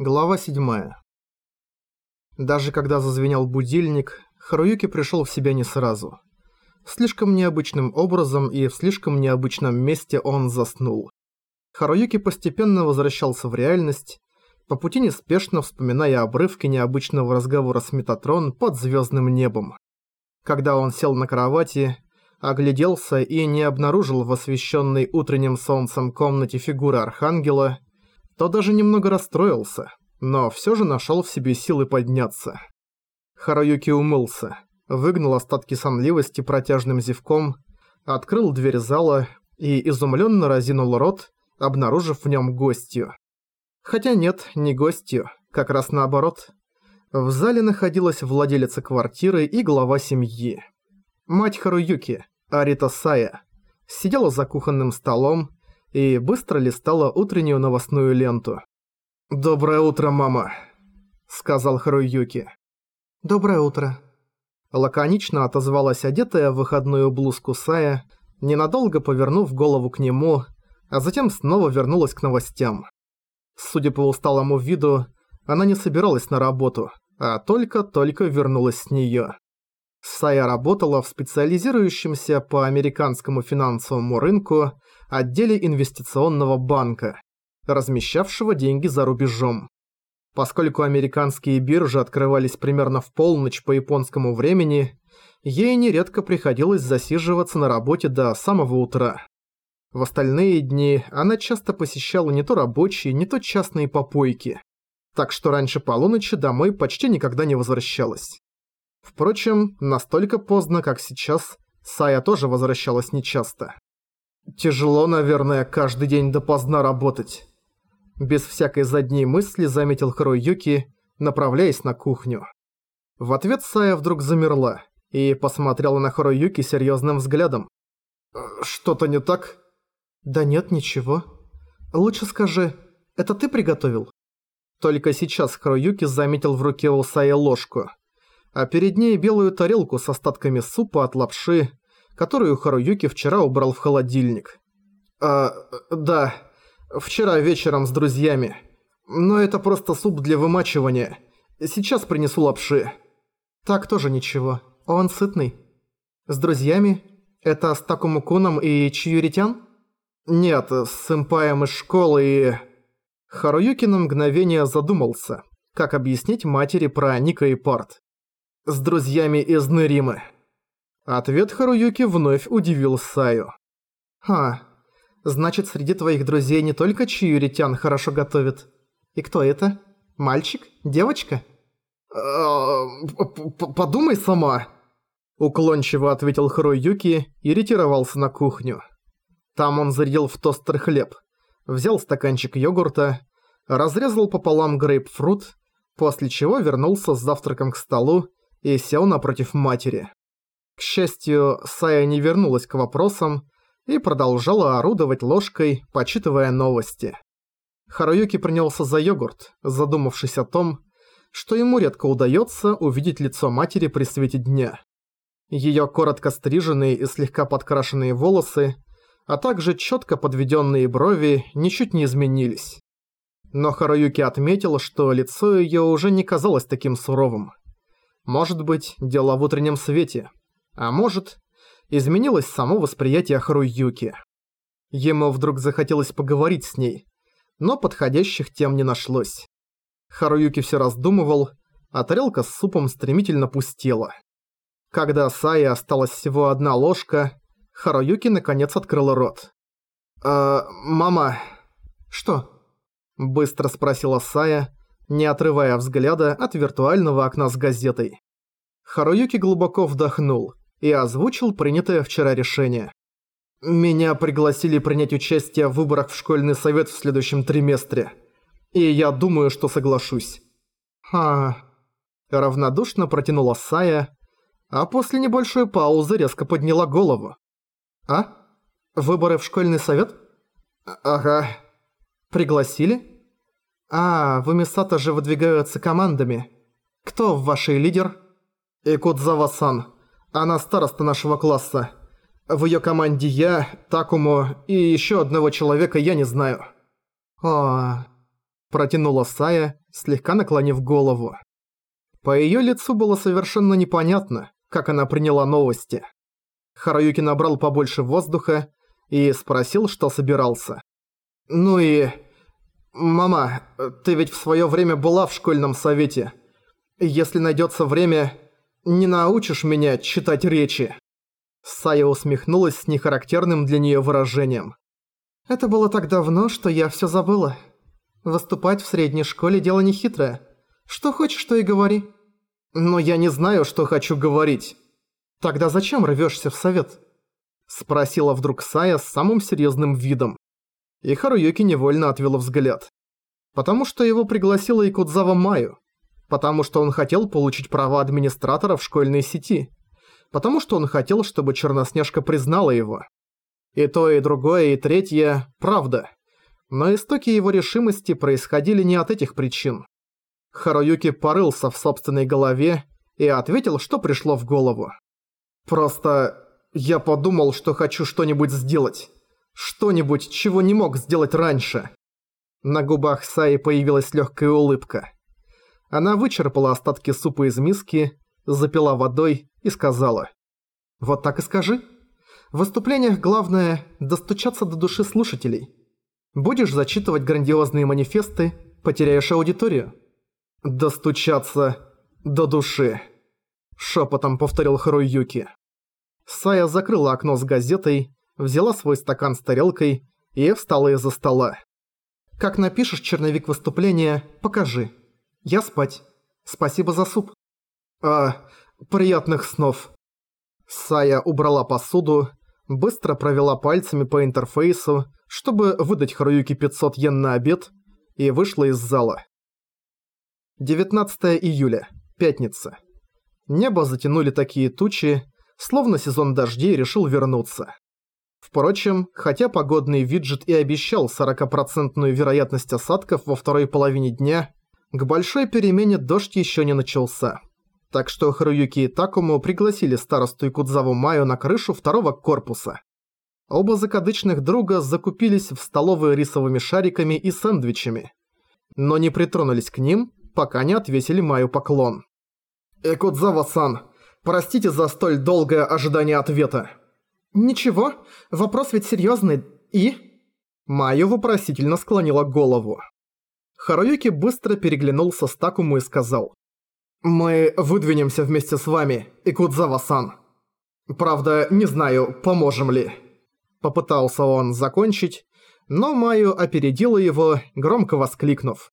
Глава 7. Даже когда зазвенел будильник, Харуюки пришел в себя не сразу. Слишком необычным образом и в слишком необычном месте он заснул. Харуюки постепенно возвращался в реальность, по пути неспешно вспоминая обрывки необычного разговора с Метатрон под звездным небом. Когда он сел на кровати, огляделся и не обнаружил в освещенной утренним солнцем комнате фигуры Архангела, то даже немного расстроился, но все же нашел в себе силы подняться. Харуюки умылся, выгнал остатки сонливости протяжным зевком, открыл дверь зала и изумленно разинул рот, обнаружив в нем гостью. Хотя нет, не гостью, как раз наоборот. В зале находилась владелица квартиры и глава семьи. Мать Харуюки, Арита Сая, сидела за кухонным столом и быстро листала утреннюю новостную ленту. «Доброе утро, мама», — сказал Харуюки. «Доброе утро». Лаконично отозвалась одетая в выходную блузку Сая, ненадолго повернув голову к нему, а затем снова вернулась к новостям. Судя по усталому виду, она не собиралась на работу, а только-только вернулась с неё. Сая работала в специализирующемся по американскому финансовому рынку отделе инвестиционного банка, размещавшего деньги за рубежом. Поскольку американские биржи открывались примерно в полночь по японскому времени, ей нередко приходилось засиживаться на работе до самого утра. В остальные дни она часто посещала не то рабочие, не то частные попойки, так что раньше полуночи домой почти никогда не возвращалась. Впрочем, настолько поздно, как сейчас, Сая тоже возвращалась нечасто. Тяжело, наверное, каждый день допоздна работать. Без всякой задней мысли заметил Харуюки, направляясь на кухню. В ответ Сая вдруг замерла и посмотрела на Харуюки серьезным взглядом. «Э, «Что-то не так?» «Да нет, ничего. Лучше скажи, это ты приготовил?» Только сейчас Харуюки заметил в руке у Саи ложку, а перед ней белую тарелку с остатками супа от лапши, которую Харуюки вчера убрал в холодильник. «А, да, вчера вечером с друзьями. Но это просто суп для вымачивания. Сейчас принесу лапши». «Так тоже ничего. Он сытный. С друзьями? Это с Такумукуном и Чьюритян?» «Нет, с сэмпаем из школы и...» Харуюки на мгновение задумался, как объяснить матери про Ника и Парт. «С друзьями из Неримы». Ответ Харуюки вновь удивил Саю. «Ха, значит, среди твоих друзей не только Чиюритян хорошо готовит. И кто это? Мальчик? Девочка?» «А, «Подумай сама», — уклончиво ответил Харуюки и ретировался на кухню. Там он зарядил в тостер хлеб, взял стаканчик йогурта, разрезал пополам грейпфрут, после чего вернулся с завтраком к столу и сел напротив матери. К счастью, Сая не вернулась к вопросам и продолжала орудовать ложкой, почитывая новости. Харуюки принялся за йогурт, задумавшись о том, что ему редко удается увидеть лицо матери при свете дня. Ее коротко стриженные и слегка подкрашенные волосы, а также четко подведенные брови ничуть не изменились. Но Харуюки отметил, что лицо ее уже не казалось таким суровым. Может быть, дело в утреннем свете – а может, изменилось само восприятие Харуюки. Ему вдруг захотелось поговорить с ней, но подходящих тем не нашлось. Харуюки все раздумывал, а тарелка с супом стремительно пустела. Когда Сая осталась всего одна ложка, Харуюки наконец открыла рот. «Э, мама...» «Что?» Быстро спросила Сая, не отрывая взгляда от виртуального окна с газетой. Харуюки глубоко вдохнул и озвучил принятое вчера решение. «Меня пригласили принять участие в выборах в школьный совет в следующем триместре, и я думаю, что соглашусь». «Ха...» Равнодушно протянула Сая, а после небольшой паузы резко подняла голову. «А? Выборы в школьный совет?» «Ага». «Пригласили?» «А, в Мисата же выдвигаются командами. Кто в вашей лидер?» «Икудзава-сан». Она староста нашего класса. В её команде я, Такому и ещё одного человека я не знаю». «О...» Протянула Сая, слегка наклонив голову. По её лицу было совершенно непонятно, как она приняла новости. Хараюки набрал побольше воздуха и спросил, что собирался. «Ну и... Мама, ты ведь в своё время была в школьном совете. Если найдётся время, не научишь меня читать речи?» Сая усмехнулась с нехарактерным для неё выражением. «Это было так давно, что я всё забыла. Выступать в средней школе дело нехитрое. Что хочешь, то и говори». «Но я не знаю, что хочу говорить». «Тогда зачем рвёшься в совет?» Спросила вдруг Сая с самым серьёзным видом. И Харуюки невольно отвела взгляд. Потому что его пригласила Икудзава Маю. Потому что он хотел получить права администратора в школьной сети. Потому что он хотел, чтобы Черноснежка признала его. И то, и другое, и третье – правда. Но истоки его решимости происходили не от этих причин. Харуюки порылся в собственной голове и ответил, что пришло в голову. «Просто я подумал, что хочу что-нибудь сделать. Что-нибудь, чего не мог сделать раньше». На губах Саи появилась легкая улыбка. Она вычерпала остатки супа из миски, запила водой и сказала. «Вот так и скажи. В выступлениях главное – достучаться до души слушателей. Будешь зачитывать грандиозные манифесты, потеряешь аудиторию». «Достучаться до души», – шепотом повторил Харуюки. Сая закрыла окно с газетой, взяла свой стакан с тарелкой и встала из-за стола. «Как напишешь черновик выступления, покажи. Я спать. Спасибо за суп». «А, приятных снов». Сая убрала посуду, быстро провела пальцами по интерфейсу, чтобы выдать Харуюке 500 йен на обед, и вышла из зала. 19 июля. Пятница. Небо затянули такие тучи, словно сезон дождей решил вернуться. Впрочем, хотя погодный виджет и обещал 40% вероятность осадков во второй половине дня, к большой перемене дождь еще не начался. Так что Харуюки и Такому пригласили старосту и Кудзаву Маю на крышу второго корпуса. Оба закадычных друга закупились в столовые рисовыми шариками и сэндвичами, но не притронулись к ним, пока не отвесили Маю поклон. «Экудзава-сан, простите за столь долгое ожидание ответа». «Ничего, вопрос ведь серьезный. И?» Майю вопросительно склонила голову. Харуюки быстро переглянулся с Такому и сказал. «Мы выдвинемся вместе с вами, Икудзава-сан. Правда, не знаю, поможем ли». Попытался он закончить, но Майю опередила его, громко воскликнув.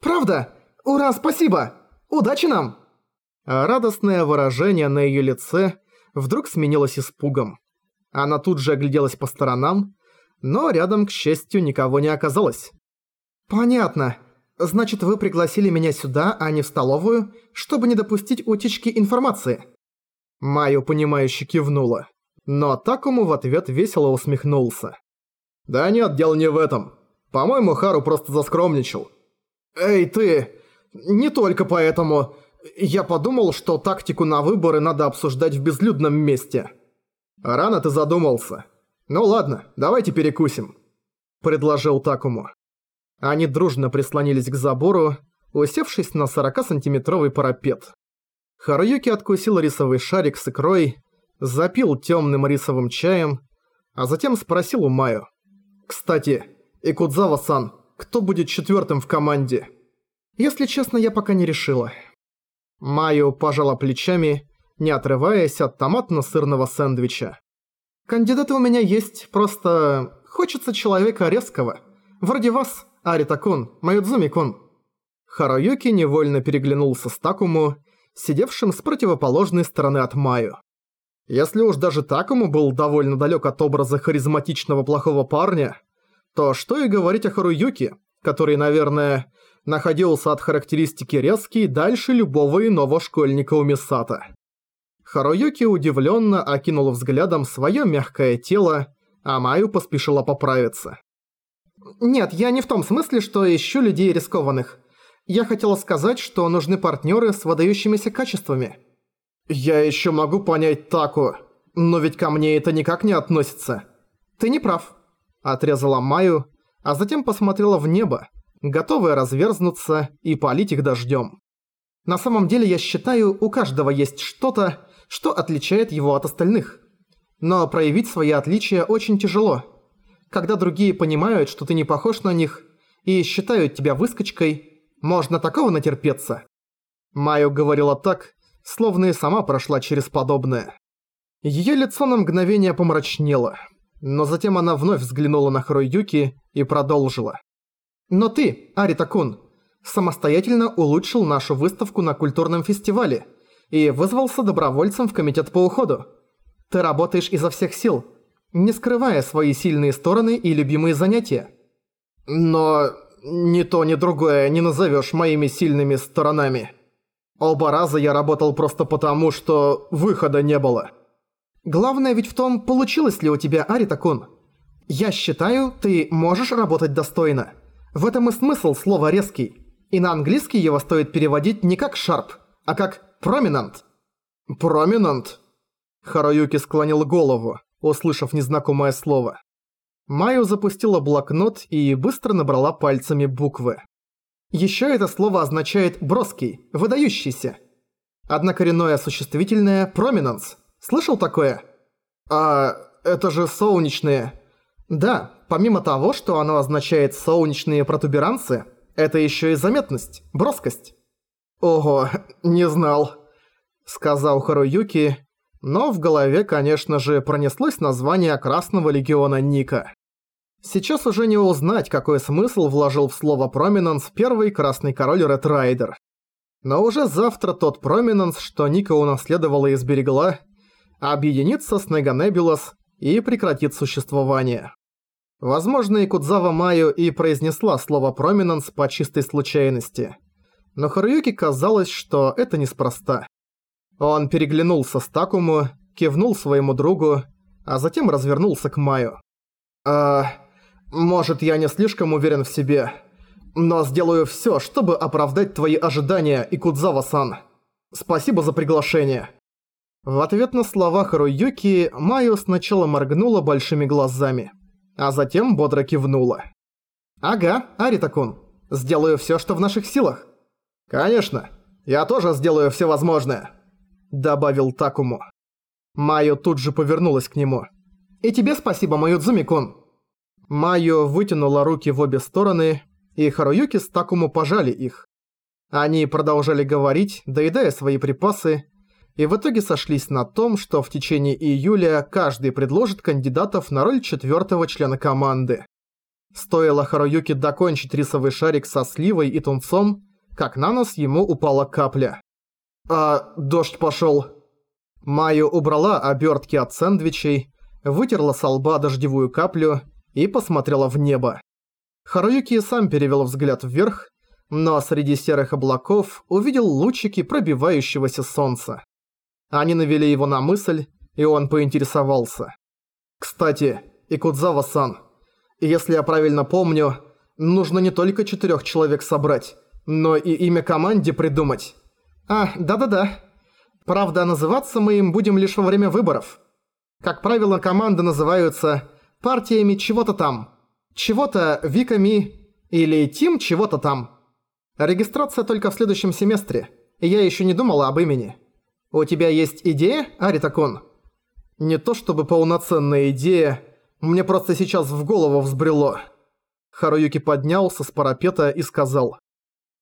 «Правда? «Ура, спасибо! Удачи нам!» а радостное выражение на её лице вдруг сменилось испугом. Она тут же огляделась по сторонам, но рядом, к счастью, никого не оказалось. «Понятно. Значит, вы пригласили меня сюда, а не в столовую, чтобы не допустить утечки информации?» Майю, понимающе кивнула. Но Такому в ответ весело усмехнулся. «Да нет, дело не в этом. По-моему, Хару просто заскромничал». «Эй, ты! Не только поэтому. Я подумал, что тактику на выборы надо обсуждать в безлюдном месте. Рано ты задумался. Ну ладно, давайте перекусим. Предложил Такому. Они дружно прислонились к забору, усевшись на 40-сантиметровый парапет. Харуюки откусил рисовый шарик с икрой, запил темным рисовым чаем, а затем спросил у Маю. «Кстати, Икудзава-сан, кто будет четвертым в команде?» Если честно, я пока не решила. Майо пожала плечами, не отрываясь от томатно-сырного сэндвича. Кандидаты у меня есть, просто хочется человека резкого. Вроде вас, Арита-кун, Майодзуми-кун. Харуюки невольно переглянулся с Такому, сидевшим с противоположной стороны от Майо. Если уж даже Такому был довольно далек от образа харизматичного плохого парня, то что и говорить о Харуюке, который, наверное, находился от характеристики резкий дальше любого иного школьника у Мисата. Харуюки удивленно окинул взглядом свое мягкое тело, а Маю поспешила поправиться. «Нет, я не в том смысле, что ищу людей рискованных. Я хотела сказать, что нужны партнеры с выдающимися качествами». «Я еще могу понять Таку, но ведь ко мне это никак не относится». «Ты не прав», – отрезала Маю, а затем посмотрела в небо, готовая разверзнуться и полить их дождем. На самом деле я считаю, у каждого есть что-то, что отличает его от остальных. Но проявить свои отличия очень тяжело. Когда другие понимают, что ты не похож на них, и считают тебя выскочкой, можно такого натерпеться. Майо говорила так, словно и сама прошла через подобное. Её лицо на мгновение помрачнело, но затем она вновь взглянула на Хроюки и продолжила. «Но ты, Аритакун, самостоятельно улучшил нашу выставку на культурном фестивале и вызвался добровольцем в комитет по уходу. Ты работаешь изо всех сил, не скрывая свои сильные стороны и любимые занятия. Но ни то, ни другое не назовешь моими сильными сторонами. Оба раза я работал просто потому, что выхода не было. Главное ведь в том, получилось ли у тебя, Аритакун. Я считаю, ты можешь работать достойно. В этом и смысл слова «резкий». И на английский его стоит переводить не как «sharp», а как «prominent». «Prominent?» Харуюки склонил голову, услышав незнакомое слово. Майю запустила блокнот и быстро набрала пальцами буквы. Еще это слово означает «броский», «выдающийся». Однокоренное существительное «prominence». Слышал такое? А это же солнечные. Да, помимо того, что оно означает солнечные протуберанцы, это еще и заметность, броскость. Ого, не знал, сказал Харуюки, но в голове, конечно же, пронеслось название Красного Легиона Ника. Сейчас уже не узнать, какой смысл вложил в слово «проминанс» первый Красный Король Ред Райдер. Но уже завтра тот проминанс, что Ника унаследовала и сберегла, объединится с Неганебулас и прекратит существование. Возможно, Икудзава Майо и произнесла слово «проминанс» по чистой случайности. Но Харуюки казалось, что это неспроста. Он переглянулся с Такому, кивнул своему другу, а затем развернулся к Майо. «А... может, я не слишком уверен в себе, но сделаю всё, чтобы оправдать твои ожидания, Икудзава-сан. Спасибо за приглашение». В ответ на слова Харуюки, Майо сначала моргнула большими глазами а затем бодро кивнула. «Ага, Аритакун, сделаю всё, что в наших силах». «Конечно, я тоже сделаю всё возможное», — добавил Такому. Майо тут же повернулась к нему. «И тебе спасибо, Майодзуми-кун». Майо вытянула руки в обе стороны, и Харуюки с Такому пожали их. Они продолжали говорить, доедая свои припасы, и в итоге сошлись на том, что в течение июля каждый предложит кандидатов на роль четвертого члена команды. Стоило Харуюке докончить рисовый шарик со сливой и тунцом, как на нос ему упала капля. А дождь пошел. Майю убрала обертки от сэндвичей, вытерла со лба дождевую каплю и посмотрела в небо. Харуюки сам перевел взгляд вверх, но среди серых облаков увидел лучики пробивающегося солнца. Они навели его на мысль, и он поинтересовался. «Кстати, Икудзава-сан, если я правильно помню, нужно не только четырех человек собрать, но и имя команде придумать». «А, да-да-да. Правда, называться мы им будем лишь во время выборов. Как правило, команды называются партиями чего-то там. Чего-то Виками или Тим чего-то там. Регистрация только в следующем семестре, я еще не думала об имени». «У тебя есть идея, Аритакун?» «Не то чтобы полноценная идея, мне просто сейчас в голову взбрело». Харуюки поднялся с парапета и сказал.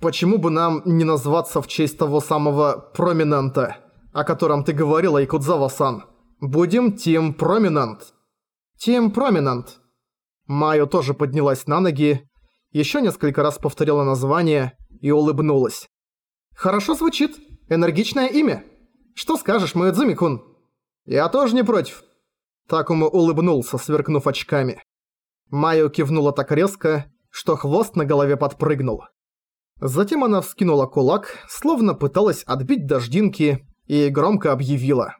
«Почему бы нам не назваться в честь того самого Проминанта, о котором ты говорила, Якудзава-сан? Будем Тим Проминант». «Тим Проминант». Майо тоже поднялась на ноги, еще несколько раз повторила название и улыбнулась. «Хорошо звучит. Энергичное имя». Что скажешь, Мэйдзуми-кун?» «Я тоже не против». Такому улыбнулся, сверкнув очками. Майо кивнула так резко, что хвост на голове подпрыгнул. Затем она вскинула кулак, словно пыталась отбить дождинки, и громко объявила.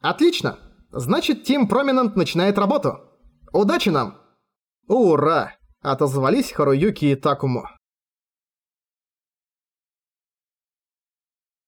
«Отлично! Значит, Тим Проминент начинает работу! Удачи нам!» «Ура!» – отозвались Харуюки и Такому.